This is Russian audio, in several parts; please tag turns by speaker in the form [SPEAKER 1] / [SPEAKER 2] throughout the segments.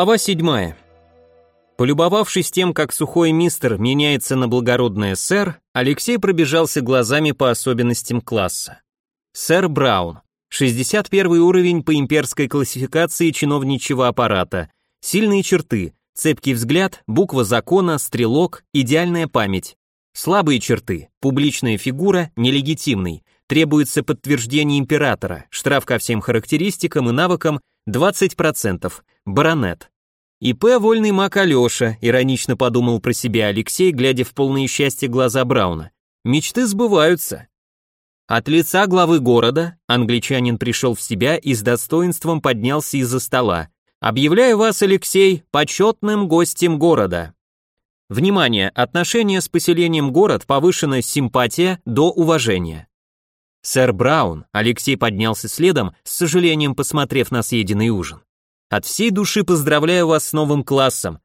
[SPEAKER 1] Глава 7. Полюбовавшись тем, как сухой мистер меняется на благородное сэр, Алексей пробежался глазами по особенностям класса. Сэр Браун. 61 уровень по имперской классификации чиновничьего аппарата. Сильные черты, цепкий взгляд, буква закона, стрелок, идеальная память. Слабые черты, публичная фигура, нелегитимный. Требуется подтверждение императора, штраф ко всем характеристикам и навыкам 20%, баронет. ИП вольный маг Алёша, иронично подумал про себя Алексей, глядя в полные счастья глаза Брауна. Мечты сбываются. От лица главы города англичанин пришел в себя и с достоинством поднялся из-за стола. Объявляю вас, Алексей, почетным гостем города. Внимание, отношение с поселением город повышено с симпатия до уважения. Сэр Браун, Алексей поднялся следом, с сожалением посмотрев на съеденный ужин. От всей души поздравляю вас с новым классом.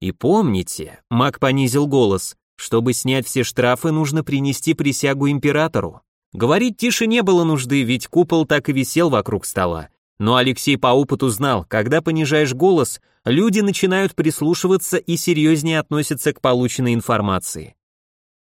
[SPEAKER 1] И помните, Мак понизил голос, чтобы снять все штрафы, нужно принести присягу императору. Говорить тише не было нужды, ведь купол так и висел вокруг стола. Но Алексей по опыту знал, когда понижаешь голос, люди начинают прислушиваться и серьезнее относятся к полученной информации.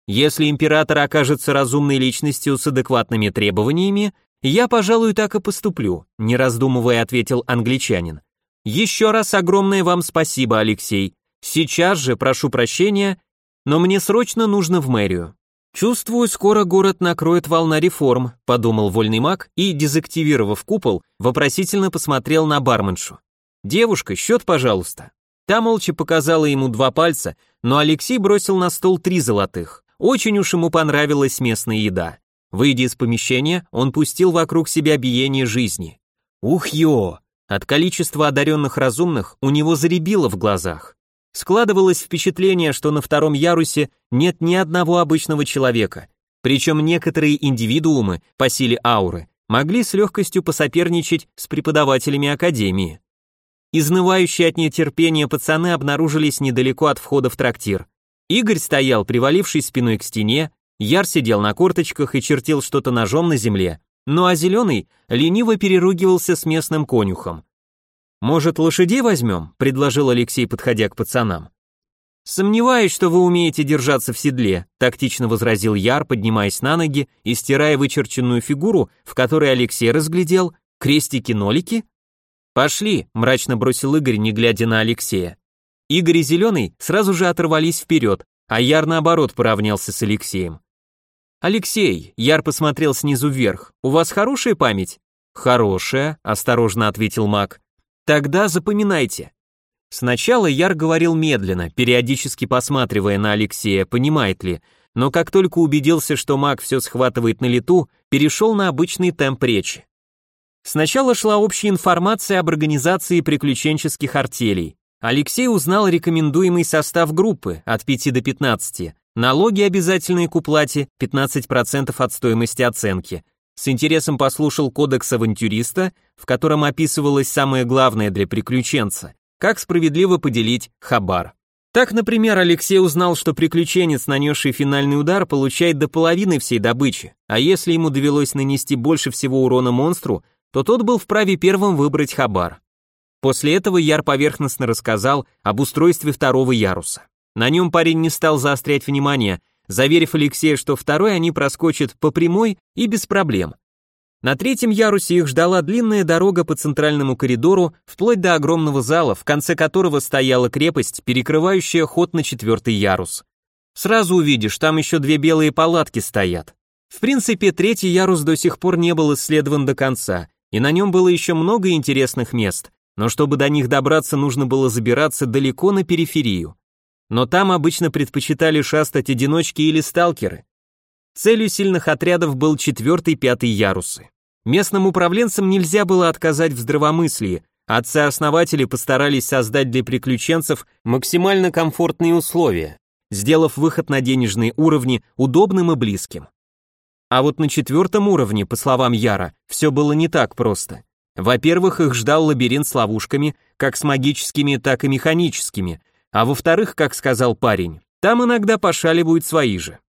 [SPEAKER 1] Если император окажется разумной личностью с адекватными требованиями, я, пожалуй, так и поступлю, не раздумывая, ответил англичанин. Еще раз огромное вам спасибо, Алексей. Сейчас же прошу прощения, но мне срочно нужно в мэрию. Чувствую, скоро город накроет волна реформ, подумал вольный маг и, дезактивировав купол, вопросительно посмотрел на барменшу. Девушка, счет, пожалуйста. Та молча показала ему два пальца, но Алексей бросил на стол три золотых. Очень уж ему понравилась местная еда. Выйдя из помещения, он пустил вокруг себя биение жизни. Ух ё! От количества одаренных разумных у него заребило в глазах. Складывалось впечатление, что на втором ярусе нет ни одного обычного человека, причем некоторые индивидуумы по силе ауры могли с легкостью посоперничать с преподавателями академии. Изнывающие от нетерпения пацаны обнаружились недалеко от входа в трактир. Игорь стоял, привалившись спиной к стене, Яр сидел на корточках и чертил что-то ножом на земле, ну а Зеленый лениво переругивался с местным конюхом. «Может, лошадей возьмем?» – предложил Алексей, подходя к пацанам. «Сомневаюсь, что вы умеете держаться в седле», – тактично возразил Яр, поднимаясь на ноги и стирая вычерченную фигуру, в которой Алексей разглядел крестики-нолики. «Пошли», – мрачно бросил Игорь, не глядя на Алексея. Игорь и Зеленый сразу же оторвались вперед, а Яр наоборот поравнялся с Алексеем. «Алексей», Яр посмотрел снизу вверх, «у вас хорошая память?» «Хорошая», осторожно ответил маг. «Тогда запоминайте». Сначала Яр говорил медленно, периодически посматривая на Алексея, понимает ли, но как только убедился, что маг все схватывает на лету, перешел на обычный темп речи. Сначала шла общая информация об организации приключенческих артелей. Алексей узнал рекомендуемый состав группы от 5 до 15, налоги обязательные к уплате 15% от стоимости оценки. С интересом послушал кодекс авантюриста, в котором описывалось самое главное для приключенца – как справедливо поделить хабар. Так, например, Алексей узнал, что приключенец, нанесший финальный удар, получает до половины всей добычи, а если ему довелось нанести больше всего урона монстру, то тот был вправе первым выбрать хабар. После этого Яр поверхностно рассказал об устройстве второго яруса. На нем парень не стал заострять внимание, заверив Алексея, что второй они проскочат по прямой и без проблем. На третьем ярусе их ждала длинная дорога по центральному коридору, вплоть до огромного зала, в конце которого стояла крепость, перекрывающая ход на четвертый ярус. Сразу увидишь, там еще две белые палатки стоят. В принципе, третий ярус до сих пор не был исследован до конца, и на нем было еще много интересных мест, но чтобы до них добраться, нужно было забираться далеко на периферию. Но там обычно предпочитали шастать одиночки или сталкеры. Целью сильных отрядов был четвертый-пятый ярусы. Местным управленцам нельзя было отказать в здравомыслии, отцы-основатели постарались создать для приключенцев максимально комфортные условия, сделав выход на денежные уровни удобным и близким. А вот на четвертом уровне, по словам Яра, все было не так просто. Во-первых, их ждал лабиринт с ловушками, как с магическими, так и механическими, а во-вторых, как сказал парень, там иногда пошаливают свои же.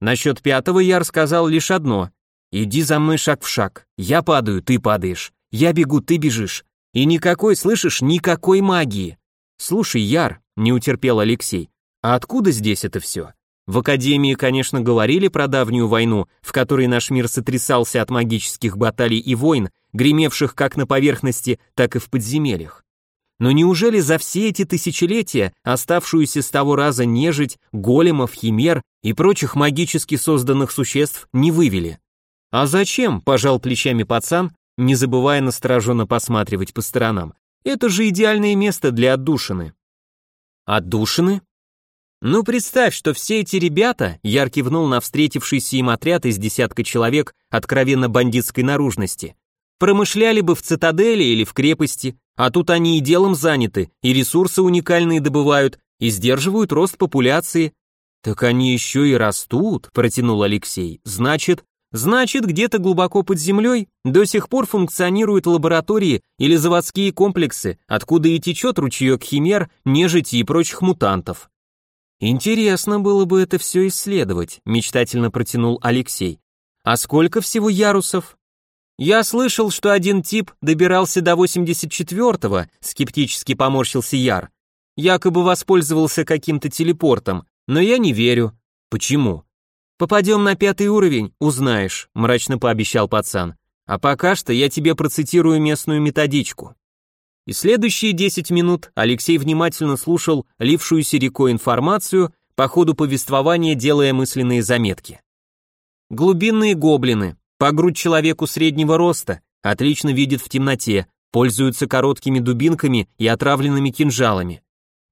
[SPEAKER 1] Насчет пятого я рассказал лишь одно. Иди за мной шаг в шаг. Я падаю, ты падаешь. Я бегу, ты бежишь. И никакой, слышишь, никакой магии. Слушай, Яр, не утерпел Алексей, а откуда здесь это все? В Академии, конечно, говорили про давнюю войну, в которой наш мир сотрясался от магических баталий и войн, гремевших как на поверхности, так и в подземельях. Но неужели за все эти тысячелетия оставшуюся с того раза нежить, големов, химер и прочих магически созданных существ не вывели? А зачем, пожал плечами пацан, не забывая настороженно посматривать по сторонам. Это же идеальное место для отдушины. Отдушины? Ну представь, что все эти ребята, яр кивнул на встретившийся им отряд из десятка человек откровенно бандитской наружности, промышляли бы в цитадели или в крепости, а тут они и делом заняты, и ресурсы уникальные добывают, и сдерживают рост популяции. Так они еще и растут, протянул Алексей. Значит, Значит, где-то глубоко под землей до сих пор функционируют лаборатории или заводские комплексы, откуда и течет ручеек химер, нежити и прочих мутантов. Интересно было бы это все исследовать, мечтательно протянул Алексей. А сколько всего ярусов? Я слышал, что один тип добирался до 84-го, скептически поморщился Яр. Якобы воспользовался каким-то телепортом, но я не верю. Почему? «Попадем на пятый уровень, узнаешь», — мрачно пообещал пацан. «А пока что я тебе процитирую местную методичку». И следующие 10 минут Алексей внимательно слушал лившуюся рекой информацию, по ходу повествования делая мысленные заметки. Глубинные гоблины, по грудь человеку среднего роста, отлично видят в темноте, пользуются короткими дубинками и отравленными кинжалами.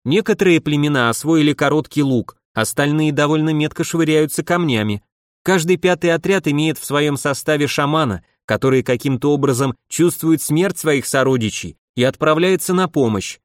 [SPEAKER 1] Некоторые племена освоили короткий лук, Остальные довольно метко швыряются камнями. Каждый пятый отряд имеет в своем составе шамана, который каким-то образом чувствует смерть своих сородичей и отправляется на помощь.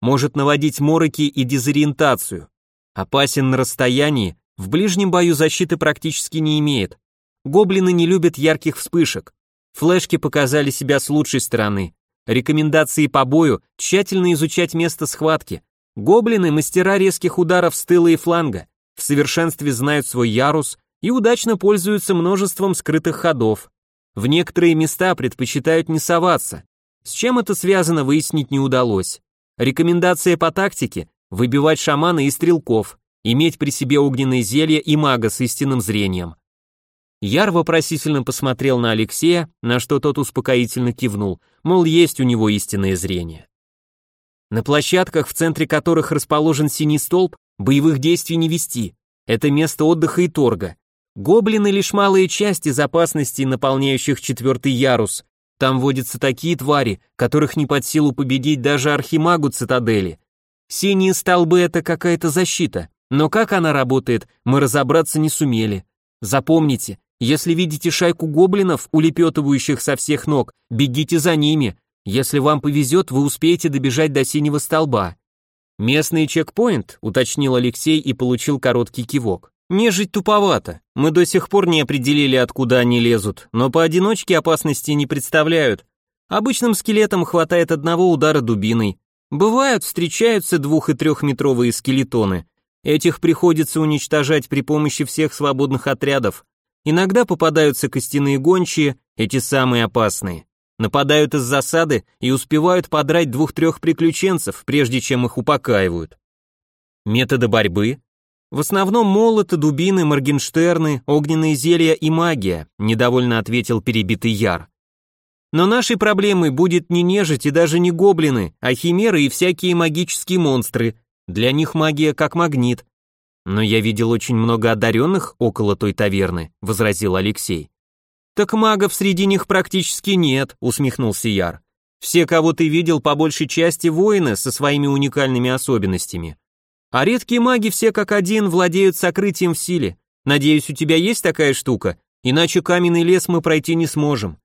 [SPEAKER 1] Может наводить мороки и дезориентацию. Опасен на расстоянии, в ближнем бою защиты практически не имеет. Гоблины не любят ярких вспышек. Флешки показали себя с лучшей стороны. Рекомендации по бою – тщательно изучать место схватки, Гоблины – мастера резких ударов с тыла и фланга, в совершенстве знают свой ярус и удачно пользуются множеством скрытых ходов. В некоторые места предпочитают не соваться. С чем это связано, выяснить не удалось. Рекомендация по тактике – выбивать шамана и стрелков, иметь при себе огненные зелья и мага с истинным зрением. Яр вопросительно посмотрел на Алексея, на что тот успокоительно кивнул, мол, есть у него истинное зрение. На площадках, в центре которых расположен синий столб, боевых действий не вести. Это место отдыха и торга. Гоблины лишь малая часть из опасностей, наполняющих четвертый ярус. Там водятся такие твари, которых не под силу победить даже архимагу цитадели. Синие столбы — это какая-то защита, но как она работает, мы разобраться не сумели. Запомните, если видите шайку гоблинов, улепетывающих со всех ног, бегите за ними, если вам повезет, вы успеете добежать до синего столба. Местный чекпоинт, уточнил Алексей и получил короткий кивок. Нежить туповато. Мы до сих пор не определили, откуда они лезут, но поодиночке опасности не представляют. Обычным скелетам хватает одного удара дубиной. Бывают, встречаются двух- и трехметровые скелетоны. Этих приходится уничтожать при помощи всех свободных отрядов. Иногда попадаются костяные гончие, эти самые опасные нападают из засады и успевают подрать двух-трех приключенцев, прежде чем их упокаивают. Методы борьбы? В основном молоты, дубины, моргенштерны, огненные зелья и магия, недовольно ответил перебитый Яр. Но нашей проблемой будет не нежить и даже не гоблины, а химеры и всякие магические монстры. Для них магия как магнит. Но я видел очень много одаренных около той таверны, возразил Алексей. «Так магов среди них практически нет», — усмехнулся Яр. «Все, кого ты видел, по большей части воины со своими уникальными особенностями. А редкие маги все как один владеют сокрытием в силе. Надеюсь, у тебя есть такая штука, иначе каменный лес мы пройти не сможем».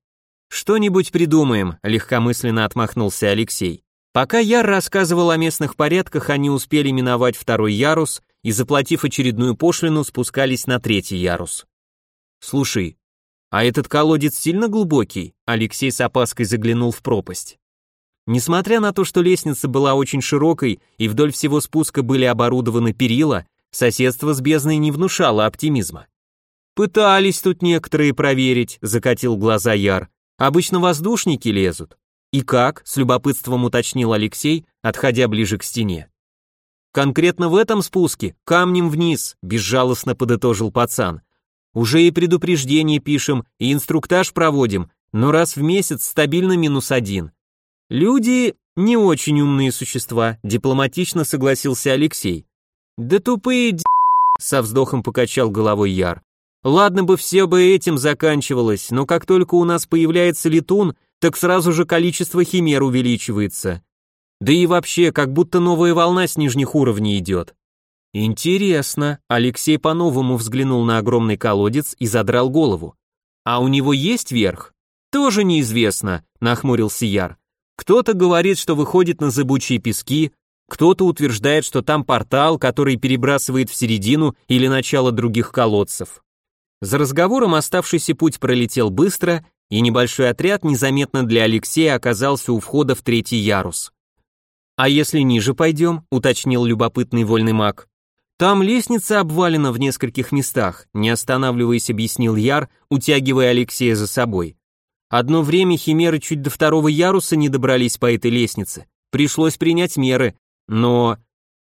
[SPEAKER 1] «Что-нибудь придумаем», — легкомысленно отмахнулся Алексей. Пока Яр рассказывал о местных порядках, они успели миновать второй ярус и, заплатив очередную пошлину, спускались на третий ярус. «Слушай, а этот колодец сильно глубокий? Алексей с опаской заглянул в пропасть. Несмотря на то, что лестница была очень широкой и вдоль всего спуска были оборудованы перила, соседство с бездной не внушало оптимизма. «Пытались тут некоторые проверить», — закатил глаза Яр. «Обычно воздушники лезут». «И как?» — с любопытством уточнил Алексей, отходя ближе к стене. «Конкретно в этом спуске, камнем вниз», — безжалостно подытожил пацан. «Уже и предупреждение пишем, и инструктаж проводим, но раз в месяц стабильно минус один. Люди не очень умные существа, дипломатично согласился Алексей. Да тупые д... со вздохом покачал головой Яр. Ладно бы все бы этим заканчивалось, но как только у нас появляется летун, так сразу же количество химер увеличивается. Да и вообще, как будто новая волна с нижних уровней идет. Интересно, Алексей по-новому взглянул на огромный колодец и задрал голову. А у него есть верх? Тоже неизвестно, нахмурился Яр. Кто-то говорит, что выходит на зыбучие пески, кто-то утверждает, что там портал, который перебрасывает в середину или начало других колодцев. За разговором оставшийся путь пролетел быстро, и небольшой отряд незаметно для Алексея оказался у входа в третий ярус. «А если ниже пойдем?» — уточнил любопытный вольный маг. «Там лестница обвалена в нескольких местах», — не останавливаясь, объяснил Яр, утягивая Алексея за собой. Одно время химеры чуть до второго яруса не добрались по этой лестнице. Пришлось принять меры, но...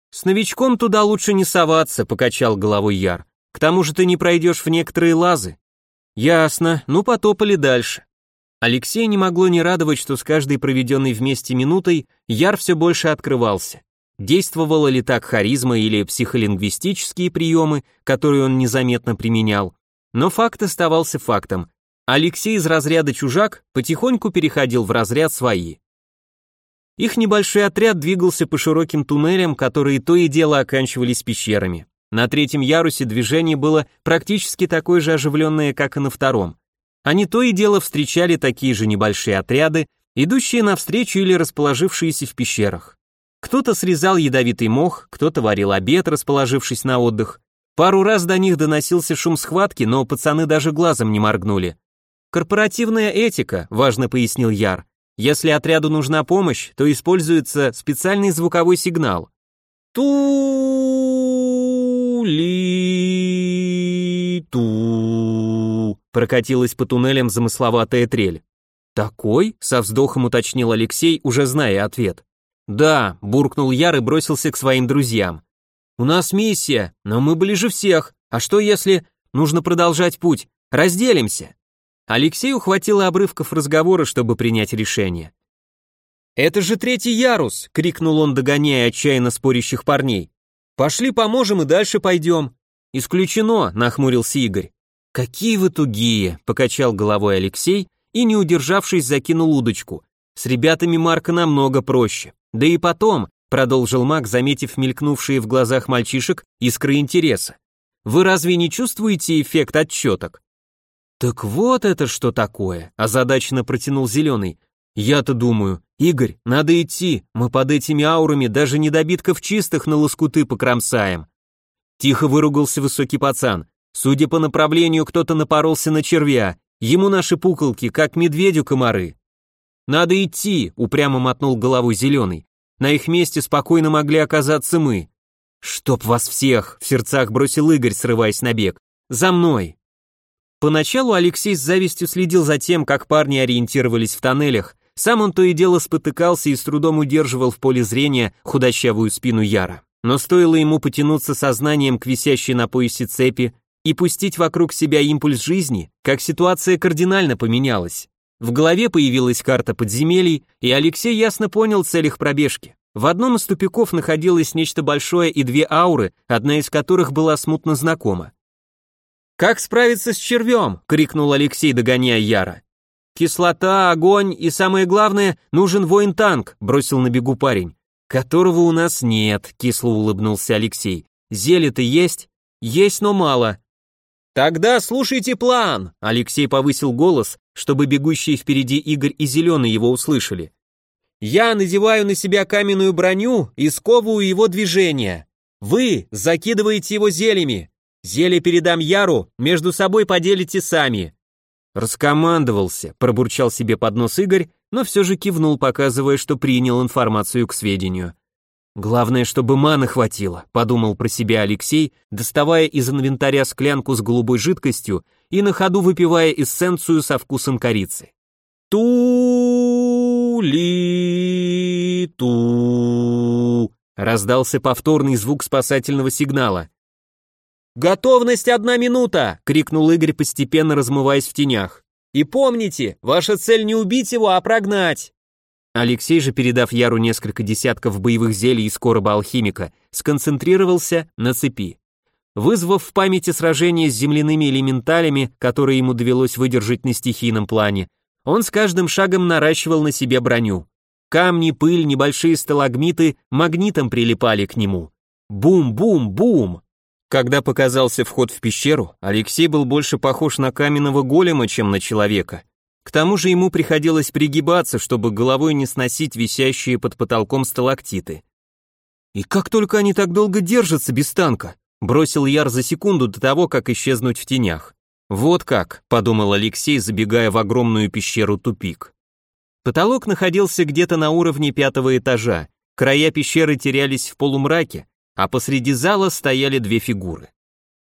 [SPEAKER 1] С новичком туда лучше не соваться, покачал головой Яр. К тому же ты не пройдешь в некоторые лазы. Ясно, ну потопали дальше. Алексей не могло не радовать, что с каждой проведенной вместе минутой Яр все больше открывался. Действовала ли так харизма или психолингвистические приемы, которые он незаметно применял, но факт оставался фактом. Алексей из разряда чужак потихоньку переходил в разряд свои. Их небольшой отряд двигался по широким туннелям, которые то и дело оканчивались пещерами. На третьем ярусе движение было практически такое же оживленное, как и на втором. Они то и дело встречали такие же небольшие отряды, идущие навстречу или расположившиеся в пещерах. Кто-то срезал ядовитый мох, кто-то варил обед, расположившись на отдых. Пару раз до них доносился шум схватки, но пацаны даже глазом не моргнули. Корпоративная этика, важно пояснил Яр. Если отряду нужна помощь, то используется специальный звуковой сигнал. Ту-ли-ту прокатилась по туннелям замысловатая трель. «Такой?» — со вздохом уточнил Алексей, уже зная ответ. «Да», — буркнул Яр и бросился к своим друзьям. «У нас миссия, но мы ближе всех. А что если... Нужно продолжать путь. Разделимся». Алексей ухватил обрывков разговора, чтобы принять решение. «Это же третий ярус!» — крикнул он, догоняя отчаянно спорящих парней. «Пошли поможем и дальше пойдем». «Исключено», — нахмурился Игорь. «Какие вы тугие!» — покачал головой Алексей и, не удержавшись, закинул удочку. «С ребятами Марка намного проще. Да и потом», — продолжил маг, заметив мелькнувшие в глазах мальчишек искры интереса. «Вы разве не чувствуете эффект отчеток? «Так вот это что такое!» – озадаченно протянул Зеленый. «Я-то думаю, Игорь, надо идти, мы под этими аурами даже недобитков чистых на лоскуты покромсаем». Тихо выругался высокий пацан. Судя по направлению, кто-то напоролся на червя, ему наши пуколки, как медведю комары. «Надо идти», — упрямо мотнул головой Зеленый. «На их месте спокойно могли оказаться мы». «Чтоб вас всех!» — в сердцах бросил Игорь, срываясь на бег. «За мной!» Поначалу Алексей с завистью следил за тем, как парни ориентировались в тоннелях, сам он то и дело спотыкался и с трудом удерживал в поле зрения худощавую спину Яра. Но стоило ему потянуться сознанием к висящей на поясе цепи и пустить вокруг себя импульс жизни, как ситуация кардинально поменялась. В голове появилась карта подземелий, и Алексей ясно понял цель их пробежки. В одном из тупиков находилось нечто большое и две ауры, одна из которых была смутно знакома. «Как справиться с червем?» — крикнул Алексей, догоняя Яра. «Кислота, огонь и, самое главное, нужен воин-танк», — бросил на бегу парень. «Которого у нас нет», — кисло улыбнулся Алексей. «Зелье-то есть?» «Есть, но мало». «Тогда слушайте план!» Алексей повысил голос, чтобы бегущие впереди Игорь и Зеленый его услышали. «Я надеваю на себя каменную броню и сковываю его движение. Вы закидываете его зельями. Зелье передам Яру, между собой поделите сами. Раскомандовался, пробурчал себе под нос Игорь, но все же кивнул, показывая, что принял информацию к сведению. Главное, чтобы маны хватило, подумал про себя Алексей, доставая из инвентаря склянку с голубой жидкостью и на ходу выпивая эссенцию со вкусом корицы. ту Ту-ли-ту. Раздался повторный звук спасательного сигнала. «Готовность одна минута!» — крикнул Игорь, постепенно размываясь в тенях. «И помните, ваша цель не убить его, а прогнать!» Алексей же, передав Яру несколько десятков боевых зелий из короба алхимика, сконцентрировался на цепи. Вызвав в памяти сражение с земляными элементалями, которые ему довелось выдержать на стихийном плане, он с каждым шагом наращивал на себе броню. Камни, пыль, небольшие сталагмиты магнитом прилипали к нему. Бум-бум-бум! Когда показался вход в пещеру, Алексей был больше похож на каменного голема, чем на человека. К тому же ему приходилось пригибаться, чтобы головой не сносить висящие под потолком сталактиты. «И как только они так долго держатся без танка?» бросил Яр за секунду до того, как исчезнуть в тенях. «Вот как», — подумал Алексей, забегая в огромную пещеру-тупик. Потолок находился где-то на уровне пятого этажа, края пещеры терялись в полумраке, а посреди зала стояли две фигуры.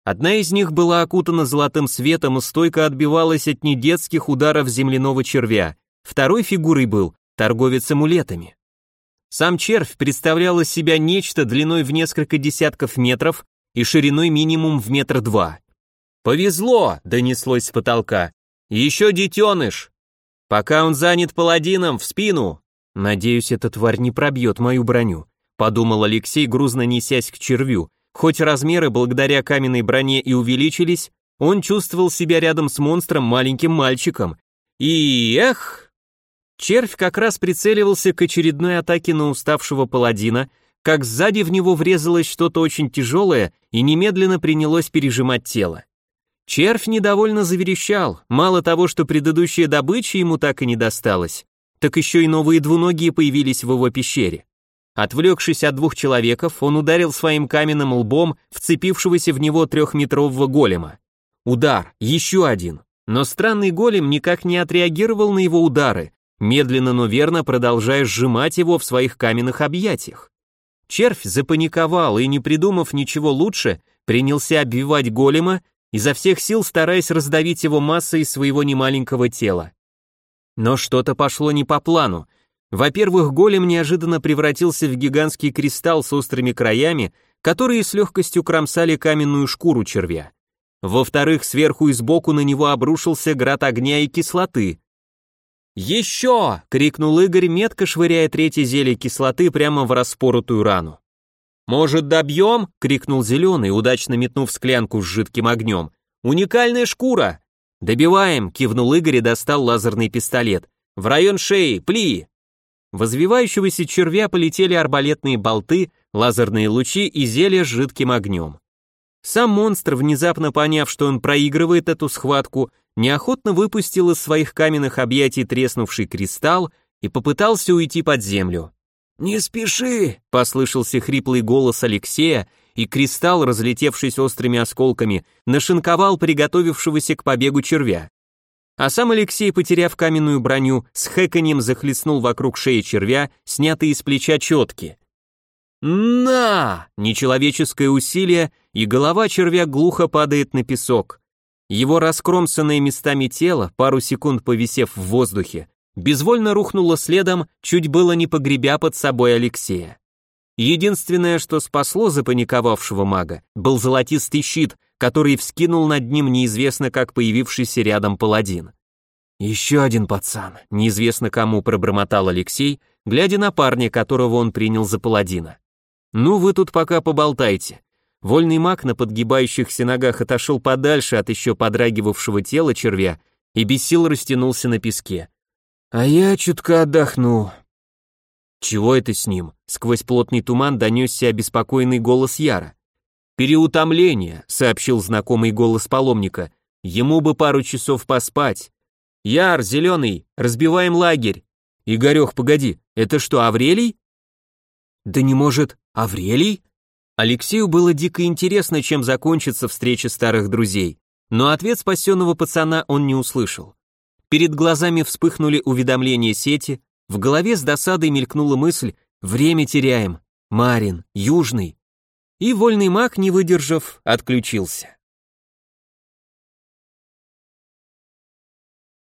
[SPEAKER 1] Одна из них была окутана золотым светом и стойко отбивалась от недетских ударов земляного червя, второй фигурой был торговец амулетами. Сам червь представлял из себя нечто длиной в несколько десятков метров и шириной минимум в метр два. «Повезло!» — донеслось с потолка. «Еще детеныш!» «Пока он занят паладином, в спину!» «Надеюсь, эта тварь не пробьет мою броню», — подумал Алексей, грузно несясь к червю. Хоть размеры благодаря каменной броне и увеличились, он чувствовал себя рядом с монстром маленьким мальчиком. И эх! Червь как раз прицеливался к очередной атаке на уставшего паладина, как сзади в него врезалось что-то очень тяжелое и немедленно принялось пережимать тело. Червь недовольно заверещал, мало того, что предыдущая добыча ему так и не досталась, так еще и новые двуногие появились в его пещере. Отвлекшись от двух человеков, он ударил своим каменным лбом вцепившегося в него трехметрового голема. Удар, еще один. Но странный голем никак не отреагировал на его удары, медленно, но верно продолжая сжимать его в своих каменных объятиях. Червь запаниковал и, не придумав ничего лучше, принялся обвивать голема изо всех сил стараясь раздавить его массой своего немаленького тела. Но что-то пошло не по плану. Во-первых, голем неожиданно превратился в гигантский кристалл с острыми краями, которые с легкостью кромсали каменную шкуру червя. Во-вторых, сверху и сбоку на него обрушился град огня и кислоты. «Еще!» — крикнул Игорь, метко швыряя третье зелье кислоты прямо в распоротую рану. «Может, добьем?» — крикнул Зеленый, удачно метнув склянку с жидким огнем. «Уникальная шкура!» «Добиваем!» — кивнул Игорь и достал лазерный пистолет. «В район шеи! Пли!» Возвивающегося червя полетели арбалетные болты, лазерные лучи и зелья с жидким огнем. Сам монстр, внезапно поняв, что он проигрывает эту схватку, неохотно выпустил из своих каменных объятий треснувший кристалл и попытался уйти под землю. «Не спеши!» — послышался хриплый голос Алексея, и кристалл, разлетевшись острыми осколками, нашинковал приготовившегося к побегу червя. А сам Алексей, потеряв каменную броню, с хэканьем захлестнул вокруг шеи червя, снятые из плеча четки. «На!» — нечеловеческое усилие, и голова червя глухо падает на песок. Его раскромсанное местами тело, пару секунд повисев в воздухе, безвольно рухнуло следом, чуть было не погребя под собой Алексея. Единственное, что спасло запаниковавшего мага, был золотистый щит, который вскинул над ним неизвестно как появившийся рядом паладин. «Еще один пацан», — неизвестно кому пробормотал Алексей, глядя на парня, которого он принял за паладина. «Ну, вы тут пока поболтайте». Вольный маг на подгибающихся ногах отошел подальше от еще подрагивавшего тела червя и без сил растянулся на песке. А я чутка отдохну. Чего это с ним? Сквозь плотный туман донесся обеспокоенный голос Яра. Переутомление, сообщил знакомый голос паломника. Ему бы пару часов поспать. Яр, зеленый, разбиваем лагерь. Игорех, погоди, это что, Аврелий? Да не может, Аврелий? Алексею было дико интересно, чем закончится встреча старых друзей, но ответ спасенного пацана он не услышал. Перед глазами вспыхнули уведомления сети, в голове с досадой мелькнула мысль «Время теряем, Марин, Южный». И вольный маг, не выдержав, отключился.